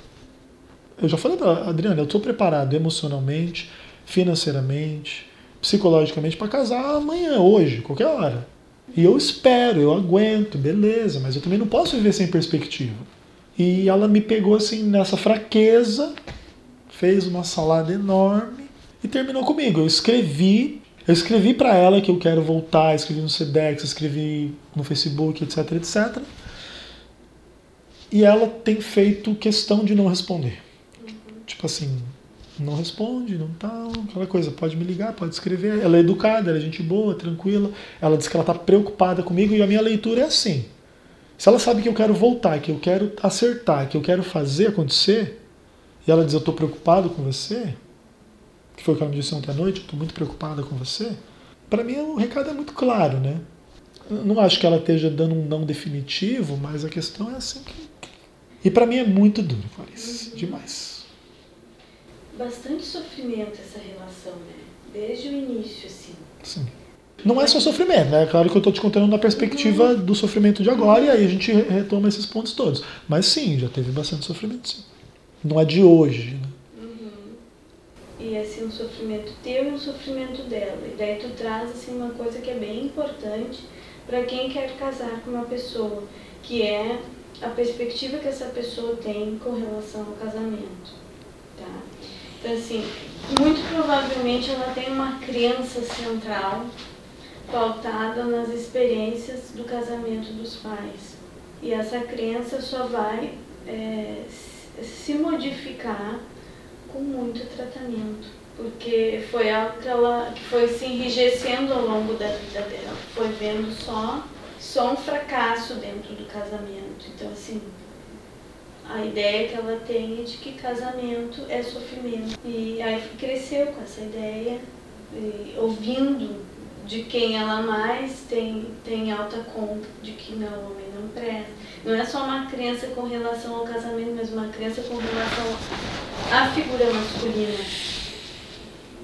Eu já falei para Adriana, eu estou preparado emocionalmente, financeiramente, psicologicamente para casar amanhã, hoje, qualquer hora. E eu espero, eu aguento, beleza, mas eu também não posso viver sem perspectiva. E ela me pegou assim nessa fraqueza, fez uma salada enorme e terminou comigo. Eu escrevi, eu escrevi para ela que eu quero voltar, escrevi no Sedex, escrevi no Facebook, etc, etc. E ela tem feito questão de não responder. Tipo assim, não responde, não tal, aquela coisa, pode me ligar, pode escrever. Ela é educada, ela é gente boa, tranquila. Ela diz que ela está preocupada comigo e a minha leitura é assim. Se ela sabe que eu quero voltar, que eu quero acertar, que eu quero fazer acontecer, e ela diz eu estou preocupado com você, que foi o que ela me disse ontem à noite, estou muito preocupada com você, para mim o recado é muito claro, né? Eu não acho que ela esteja dando um não definitivo, mas a questão é assim que. E para mim é muito duro, Clarice, demais. Bastante sofrimento essa relação, né? Desde o início, assim. Sim. Não é só sofrimento, né? É claro que eu estou te contando na perspectiva uhum. do sofrimento de agora e aí a gente retoma esses pontos todos. Mas sim, já teve bastante sofrimento, sim. Não é de hoje, né? E assim um sofrimento teu e um sofrimento dela. E daí tu traz assim uma coisa que é bem importante para quem quer casar com uma pessoa, que é a perspectiva que essa pessoa tem com relação ao casamento, tá? Então assim, muito provavelmente ela tem uma crença central pautada nas experiências do casamento dos pais. E essa crença só vai é, se modificar com muito tratamento, porque foi algo que ela foi se enrijecendo ao longo da vida dela, foi vendo só, só um fracasso dentro do casamento. Então, assim, a ideia que ela tem é de que casamento é sofrimento. E aí cresceu com essa ideia, ouvindo de quem ela mais tem, tem alta conta, de que não, o homem não presta. Não é só uma crença com relação ao casamento, mas uma crença com relação à figura masculina.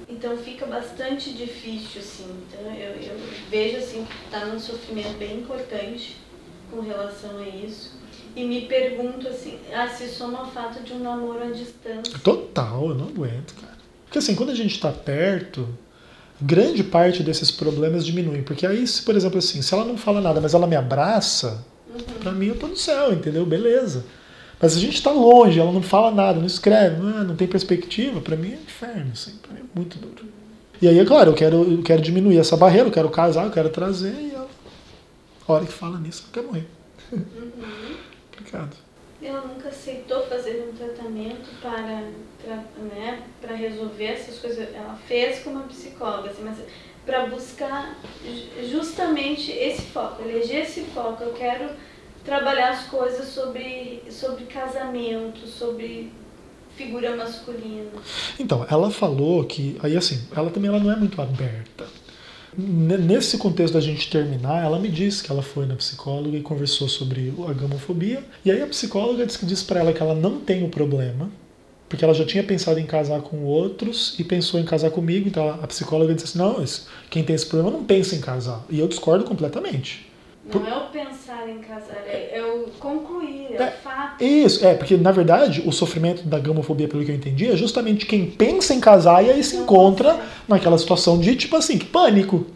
Então fica bastante difícil, assim. Então eu, eu vejo assim que está num sofrimento bem importante com relação a isso. E me pergunto assim, ah, se soma o fato de um namoro à distância. Total, eu não aguento, cara. Porque assim, quando a gente está perto, grande parte desses problemas diminuem. Porque aí, se, por exemplo, assim, se ela não fala nada, mas ela me abraça, uhum. pra mim eu tô no céu, entendeu? Beleza. Mas a gente está longe, ela não fala nada, não escreve, não, é, não tem perspectiva, para mim é inferno, assim, pra mim é muito duro. E aí, é claro, eu quero, eu quero diminuir essa barreira, eu quero casar, eu quero trazer, e ela, a hora que fala nisso, ela quer morrer. Uhum. Complicado. Ela nunca aceitou fazer um tratamento para, para, né, para resolver essas coisas. Ela fez como uma psicóloga, assim, mas para buscar justamente esse foco, eleger esse foco. Eu quero trabalhar as coisas sobre, sobre casamento, sobre figura masculina. Então, ela falou que, aí assim, ela também ela não é muito aberta. Nesse contexto da gente terminar, ela me disse que ela foi na psicóloga e conversou sobre a gamofobia. E aí a psicóloga disse, disse para ela que ela não tem o problema, porque ela já tinha pensado em casar com outros e pensou em casar comigo. Então a psicóloga disse assim: não, quem tem esse problema não pensa em casar. E eu discordo completamente. Não é o pensar em casar, é, é o concluir, é, é, o fato. Isso, é, porque na verdade o sofrimento da gamofobia, pelo que eu entendi, é justamente quem pensa em casar e aí se encontra naquela situação de tipo assim, que pânico.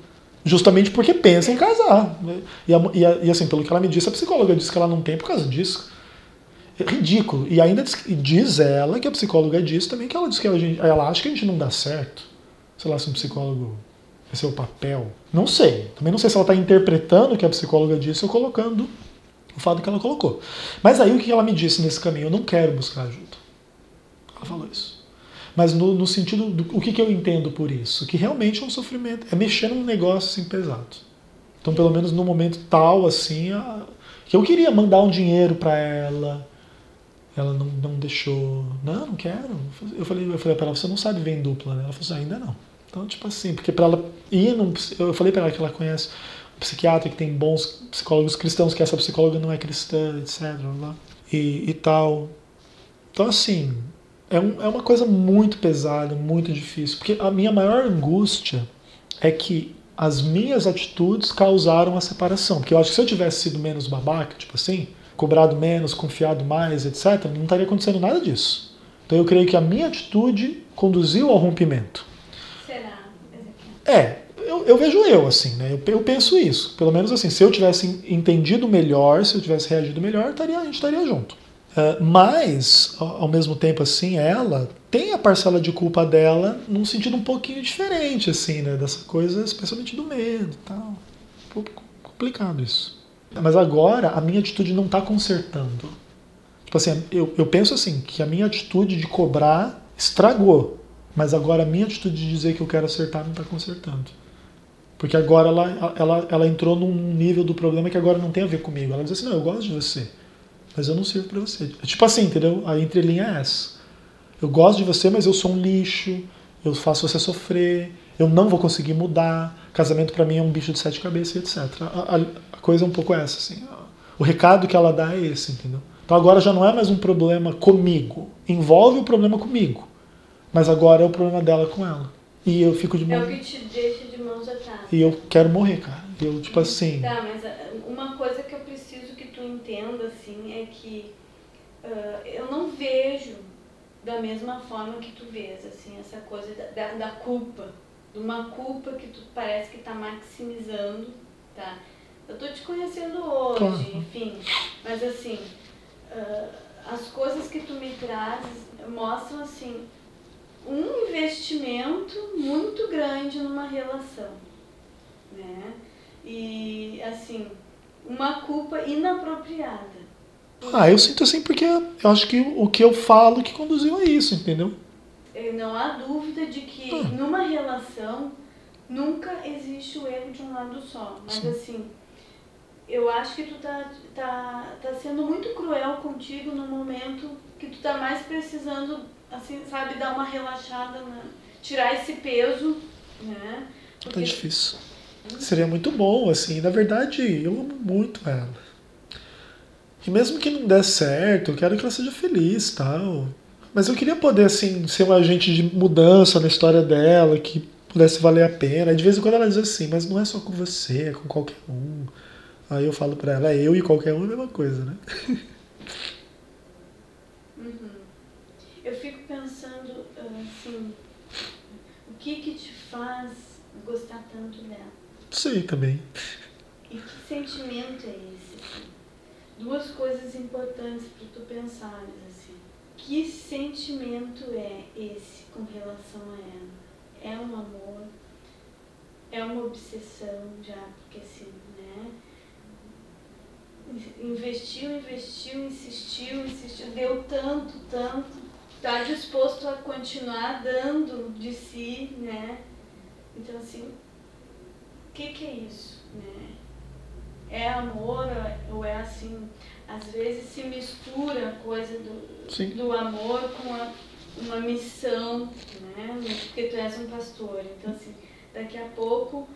Justamente porque pensa em casar. E, e, e, assim, pelo que ela me disse, a psicóloga disse que ela não tem por causa disso. É ridículo. E ainda diz, diz ela, que a psicóloga disse também, que ela diz que ela, ela acha que a gente não dá certo. Sei lá se um psicólogo esse é o papel? Não sei. Também não sei se ela está interpretando o que a psicóloga disse ou colocando o fato que ela colocou. Mas aí o que ela me disse nesse caminho? Eu não quero buscar ajuda. Ela falou isso. Mas no, no sentido do o que, que eu entendo por isso? Que realmente é um sofrimento, é mexer num negócio assim pesado. Então, pelo menos no momento tal, assim, a, que eu queria mandar um dinheiro para ela, ela não, não deixou. Não, não quero. Eu falei, eu falei para ela, você não sabe ver em dupla, né? Ela falou assim, ainda não. Então, tipo assim, porque para ela ir num. Eu falei para ela que ela conhece um psiquiatra que tem bons psicólogos cristãos, que essa psicóloga não é cristã, etc. Lá, e, e tal. Então, assim, é, um, é uma coisa muito pesada, muito difícil. Porque a minha maior angústia é que as minhas atitudes causaram a separação. Porque eu acho que se eu tivesse sido menos babaca, tipo assim, cobrado menos, confiado mais, etc., não estaria acontecendo nada disso. Então eu creio que a minha atitude conduziu ao rompimento. É, eu, eu, vejo eu assim, né? Eu, eu, penso isso. Pelo menos assim, se eu tivesse entendido melhor, se eu tivesse reagido melhor, estaria, a gente estaria junto. Uh, mas, ao, mesmo tempo, assim, ela tem a parcela de culpa dela num sentido um pouquinho diferente, assim, né? Dessa coisa, especialmente do medo e tal. Um pouco complicado isso. Mas agora a minha atitude não está consertando. Tipo assim, eu, eu penso assim, que a minha atitude de cobrar estragou mas agora a minha atitude de dizer que eu quero acertar não está consertando. Porque agora ela, ela, ela entrou num nível do problema que agora não tem a ver comigo. Ela diz assim, não, eu gosto de você, mas eu não sirvo para você. É tipo assim, entendeu? A entrelinha é essa. Eu gosto de você, mas eu sou um lixo, eu faço você sofrer, eu não vou conseguir mudar, casamento para mim é um bicho de sete cabeças, etc. A, a, a, coisa é um pouco essa, assim. O recado que ela dá é esse, entendeu? Então agora já não é mais um problema comigo, envolve o problema comigo. Mas agora é o problema dela com ela. E eu fico de mão. É o que te deixa de mãos atadas. E eu quero morrer, cara. Eu, tipo assim. Tá, mas ah, uma coisa que eu preciso que tu entenda, assim, é que uh, eu não vejo da mesma forma que tu vês, assim, essa coisa da, da, da culpa. De uma culpa que tu parece que tá maximizando, tá? Eu tô te conhecendo hoje, claro. enfim. Mas assim, uh, as coisas que tu me trazes mostram assim um investimento muito grande numa relação, né? E assim, uma culpa inapropriada. Ah, eu sinto assim porque eu acho que o que eu falo que conduziu a isso, entendeu? Não há dúvida de que ah. numa relação nunca existe o erro de um lado só. Mas Sim. assim, eu acho que tu tá, tá, tá sendo muito cruel contigo no momento que tu tá mais precisando assim, sabe, dar uma relaxada, né? tirar esse peso, né? Porque... Tá difícil. Seria muito bom, assim, na verdade, eu amo muito ela. E mesmo que não der certo, eu quero que ela seja feliz, tal. Mas eu queria poder, assim, ser um agente de mudança na história dela, que pudesse valer a pena. de vez em quando ela diz assim, mas não é só com você, é com qualquer um. Aí eu falo pra ela, é eu e qualquer um é a mesma coisa, né? *laughs* que que te faz gostar tanto dela? Sei também. E que sentimento é esse? Duas coisas importantes para tu pensares assim. Que sentimento é esse com relação a ela? É um amor? É uma obsessão já? Porque assim, né? Investiu, investiu, insistiu, insistiu, deu tanto, tanto está disposto a continuar dando de si, né? Então, assim, o que, que é isso, né? É amor ou é assim, às vezes se mistura a coisa do, Sim. do amor com a, uma missão, né? Porque tu és um pastor. Então, assim, daqui a pouco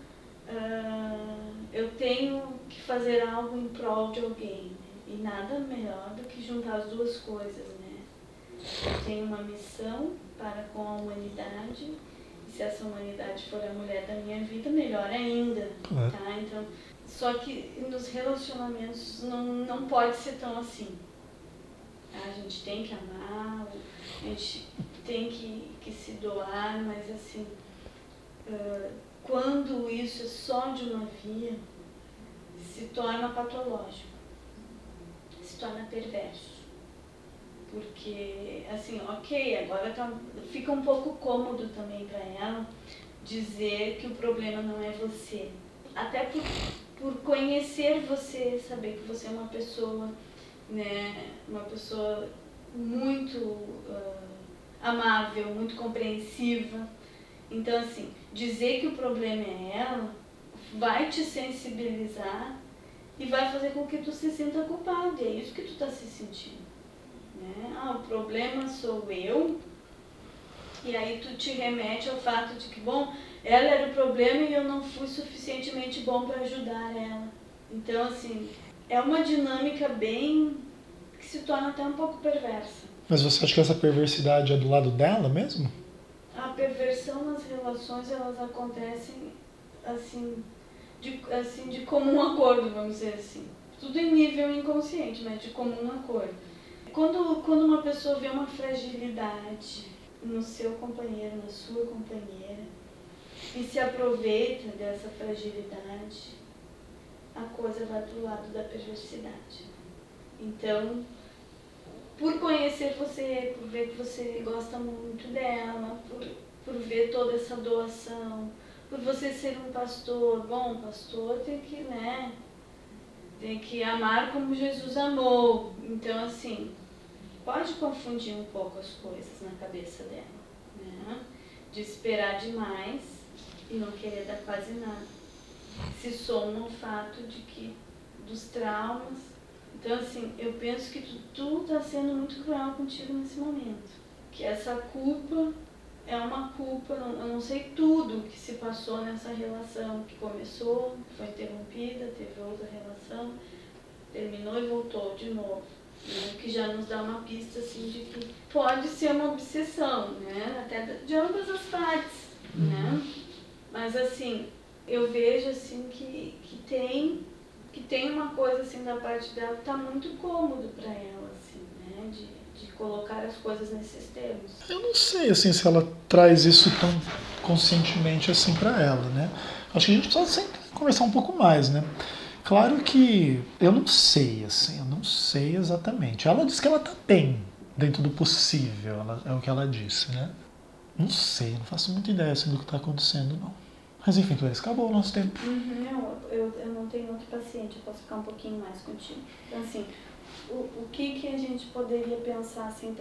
uh, eu tenho que fazer algo em prol de alguém. Né? E nada melhor do que juntar as duas coisas, né? Eu tenho uma missão para com a humanidade se essa humanidade for a mulher da minha vida, melhor ainda, tá? Então, só que nos relacionamentos não, não pode ser tão assim. A gente tem que amar, a gente tem que, que se doar, mas assim, quando isso é só de uma via, se torna patológico, se torna perverso. Porque, assim, ok, agora tá, fica um pouco cômodo também para ela dizer que o problema não é você. Até por, por conhecer você, saber que você é uma pessoa, né, uma pessoa muito uh, amável, muito compreensiva. Então, assim, dizer que o problema é ela vai te sensibilizar e vai fazer com que tu se sinta culpado. E é isso que tu está se sentindo. Né? Ah, o problema sou eu. E aí tu te remete ao fato de que, bom, ela era o problema e eu não fui suficientemente bom para ajudar ela. Então, assim, é uma dinâmica bem que se torna até um pouco perversa. Mas você acha que essa perversidade é do lado dela mesmo? A perversão nas relações, elas acontecem assim, de, assim, de comum acordo, vamos dizer assim. Tudo em nível inconsciente, mas de comum acordo. Quando, quando uma pessoa vê uma fragilidade no seu companheiro, na sua companheira, e se aproveita dessa fragilidade, a coisa vai para o lado da perversidade. Então, por conhecer você, por ver que você gosta muito dela, por, por ver toda essa doação, por você ser um pastor, bom, pastor tem que, né, tem que amar como Jesus amou. Então, assim, pode confundir um pouco as coisas na cabeça dela, né? De esperar demais e não querer dar quase nada. Se soma o fato de que dos traumas. Então, assim, eu penso que tu, está sendo muito cruel contigo nesse momento. Que essa culpa é uma culpa, eu não sei tudo que se passou nessa relação que começou, foi interrompida, teve outra relação, terminou e voltou de novo né, que já nos dá uma pista assim de que pode ser uma obsessão, né, até de ambas as partes, uhum. né? Mas assim, eu vejo assim que, que tem que tem uma coisa assim da parte dela que tá muito cômodo para ela assim, né, de, de colocar as coisas nesses termos. Eu não sei assim se ela traz isso tão conscientemente assim para ela, né? Acho que a gente precisa sempre conversar um pouco mais, né? Claro que eu não sei, assim, eu não sei exatamente. Ela disse que ela está bem, dentro do possível, ela, é o que ela disse, né? Não sei, não faço muita ideia assim, do que está acontecendo, não. Mas enfim, Clarice, acabou o nosso tempo. Uhum, não, eu, eu não tenho outro paciente, eu posso ficar um pouquinho mais contigo. Então, assim, o, o que, que a gente poderia pensar, assim,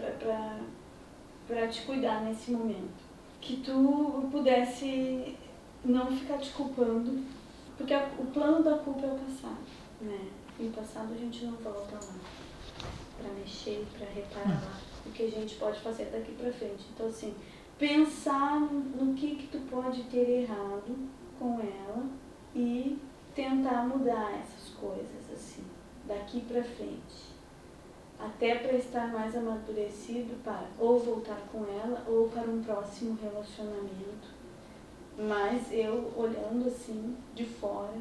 para te cuidar nesse momento? Que tu pudesse não ficar te culpando porque a, o plano da culpa é o passado, né? E o passado a gente não volta lá para mexer, para reparar lá o que a gente pode fazer daqui para frente. Então, assim, pensar no que que tu pode ter errado com ela e tentar mudar essas coisas, assim, daqui para frente. Até para estar mais amadurecido para ou voltar com ela ou para um próximo relacionamento mas eu, olhando assim, de fora,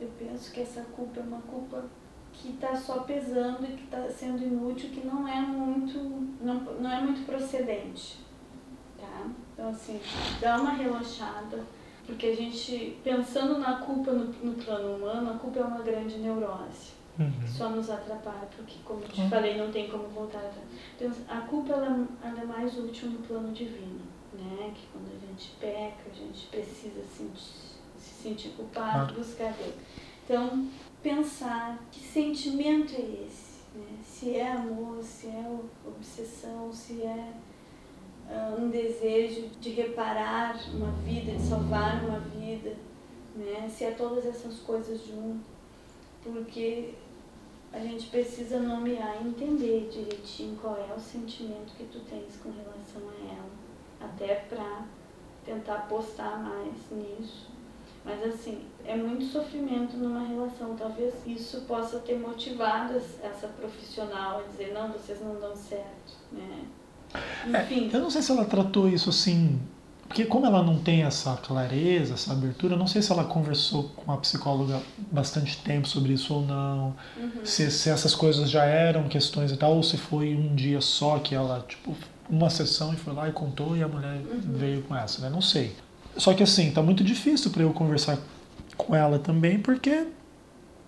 eu penso que essa culpa é uma culpa que está só pesando e que está sendo inútil, que não é muito, não, não é muito procedente. Tá? Então, assim, dá uma relaxada, porque a gente, pensando na culpa no, no plano humano, a culpa é uma grande neurose. Uhum. Só nos atrapalha, porque, como eu te uhum. falei, não tem como voltar atrás. Então, a culpa ela, ela é mais útil no plano divino né? Que quando a gente peca, a gente precisa sentir, se sentir culpado, buscar Deus. Então, pensar que sentimento é esse, né? Se é amor, se é obsessão, se é uh, um desejo de reparar uma vida, de salvar uma vida, né? Se é todas essas coisas juntas, porque a gente precisa nomear e entender direitinho qual é o sentimento que tu tens com relação a ela, até para tentar apostar mais nisso. Mas assim, é muito sofrimento numa relação. Talvez isso possa ter motivado essa profissional a dizer, não, vocês não dão certo, né? É, Enfim. É, eu não sei se ela tratou isso assim porque como ela não tem essa clareza, essa abertura, eu não sei se ela conversou com a psicóloga bastante tempo sobre isso ou não, uhum. se, se, essas coisas já eram questões e tal, ou se foi um dia só que ela, tipo, uma sessão e foi lá e contou e a mulher uhum. veio com essa, né? Não sei. Só que assim, tá muito difícil para eu conversar com ela também, porque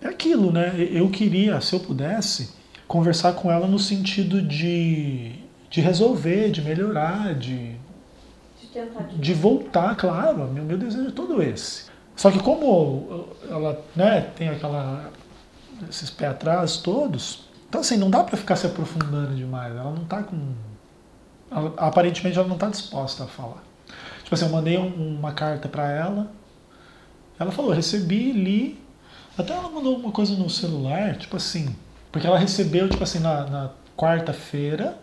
é aquilo, né? Eu queria, se eu pudesse, conversar com ela no sentido de, de resolver, de melhorar, de de voltar, claro, meu, meu desejo é todo esse. Só que como ela né, tem aquela esses pés atrás todos, então assim, não dá para ficar se aprofundando demais. Ela não tá com aparentemente ela não tá disposta a falar. Tipo assim, eu mandei um, uma carta para ela. Ela falou, recebi, li. Até ela mandou uma coisa no celular, tipo assim, porque ela recebeu tipo assim na, na quarta-feira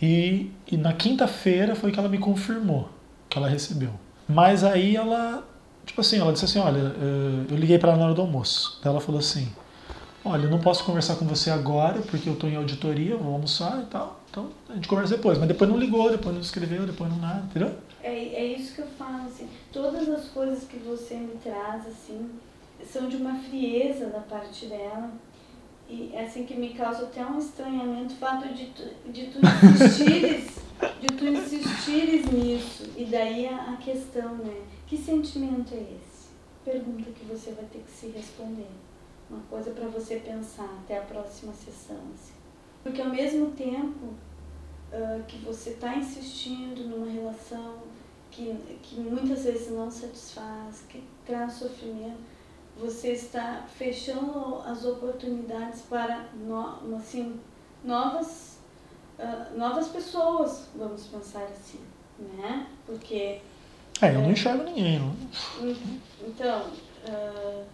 e, e na quinta-feira foi que ela me confirmou que ela recebeu. Mas aí ela, tipo assim, ela disse assim, olha, eh, eu liguei para ela na hora do almoço. Ela falou assim, olha, eu não posso conversar com você agora porque eu estou em auditoria, vou almoçar e tal. Então a gente conversa depois. Mas depois não ligou, depois não escreveu, depois não nada, entendeu? É, é isso que eu falo, assim. Todas as coisas que você me traz, assim, são de uma frieza da parte dela e é assim que me causa até um estranhamento o fato de tu, de tu insistires, *laughs* de tu insistires nisso. E daí a, a questão, né? Que sentimento é esse? Pergunta que você vai ter que se responder. Uma coisa para você pensar até a próxima sessão. Assim. Porque ao mesmo tempo uh, que você está insistindo numa relação que, que muitas vezes não satisfaz, que traz sofrimento, você está fechando as oportunidades para no, assim, novas, uh, novas pessoas, vamos pensar assim, né? Porque... É, eu não é, enxergo ninguém. Não. Então, uh,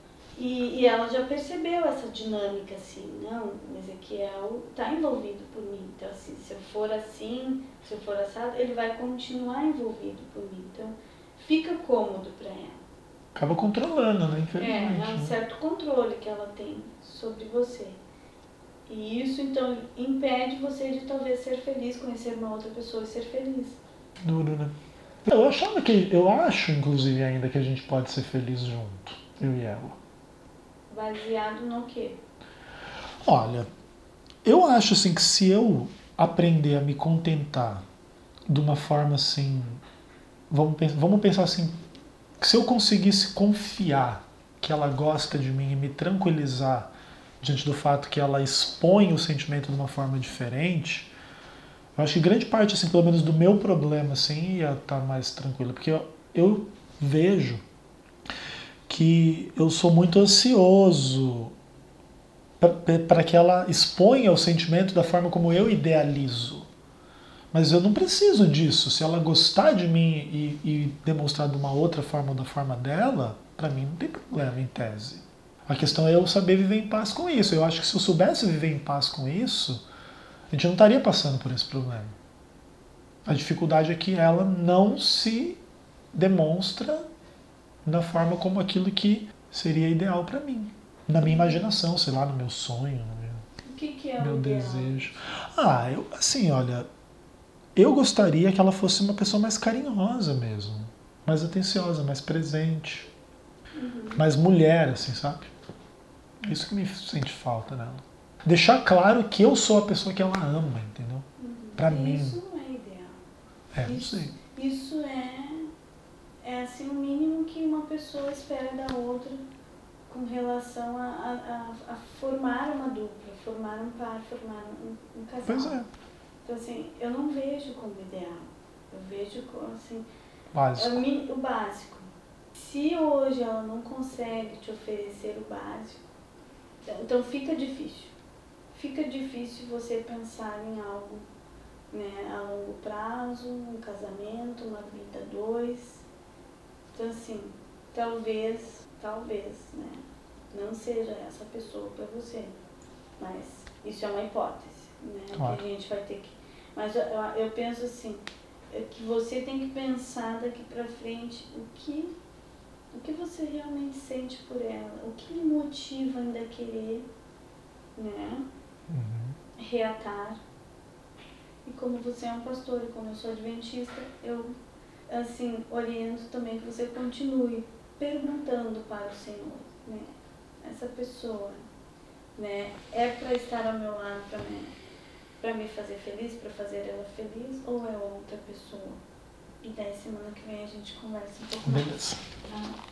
e, e ela já percebeu essa dinâmica, assim, não, o Ezequiel está envolvido por mim. Então, assim, se eu for assim, se eu for assado, ele vai continuar envolvido por mim. Então, fica cômodo para ela acaba controlando, né? Infelizmente. É, é um né? certo controle que ela tem sobre você. E isso então impede você de talvez ser feliz, conhecer uma outra pessoa e ser feliz. Duro, né? Eu achava que. Eu acho, inclusive, ainda que a gente pode ser feliz junto, eu e ela. Baseado no quê? Olha, eu acho assim que se eu aprender a me contentar de uma forma assim. Vamos, vamos pensar assim, se eu conseguisse confiar que ela gosta de mim e me tranquilizar diante do fato que ela expõe o sentimento de uma forma diferente, eu acho que grande parte, assim, pelo menos do meu problema, assim, ia estar tá mais tranquila, porque eu, eu vejo que eu sou muito ansioso para que ela exponha o sentimento da forma como eu idealizo. Mas eu não preciso disso. Se ela gostar de mim e, e demonstrar de uma outra forma, da forma dela, para mim não tem problema em tese. A questão é eu saber viver em paz com isso. Eu acho que se eu soubesse viver em paz com isso, a gente não estaria passando por esse problema. A dificuldade é que ela não se demonstra da forma como aquilo que seria ideal para mim. Na minha imaginação, sei lá, no meu sonho, no meu, o que que é meu desejo. Ah, eu, assim, olha, eu gostaria que ela fosse uma pessoa mais carinhosa mesmo, mais atenciosa, mais presente, uhum. mais mulher, assim, sabe? Isso que me sente falta nela. Deixar claro que eu sou a pessoa que ela ama, entendeu? Uhum. Pra isso mim. Isso não é ideal. É, isso, não sei. Isso é, é assim, o mínimo que uma pessoa espera da outra com relação a, a, a, formar uma dupla, formar um par, formar um, um casal. Pois é. Então, assim, eu não vejo como ideal. Eu vejo como, assim... Básico. O, básico. Se hoje ela não consegue te oferecer o básico, então, então fica difícil. Fica difícil você pensar em algo né, a longo prazo, um casamento, uma vida dois. Então, assim, talvez, talvez, né, não seja essa pessoa para você. Mas isso é uma hipótese, né? Claro. Que a gente vai ter que. Mas eu, eu- penso assim, é que você tem que pensar daqui pra frente o que, o que você realmente sente por ela, o que lhe motiva ainda a querer, né? Uhum. reatar. E como você é um pastor e como eu sou adventista, eu assim oriento também que você continue perguntando para o Senhor, né? Essa pessoa, né, é para estar ao meu lado para me para me fazer feliz, para fazer ela feliz ou é outra pessoa? E daí semana que vem a gente conversa um pouco mais. Beleza. Tá?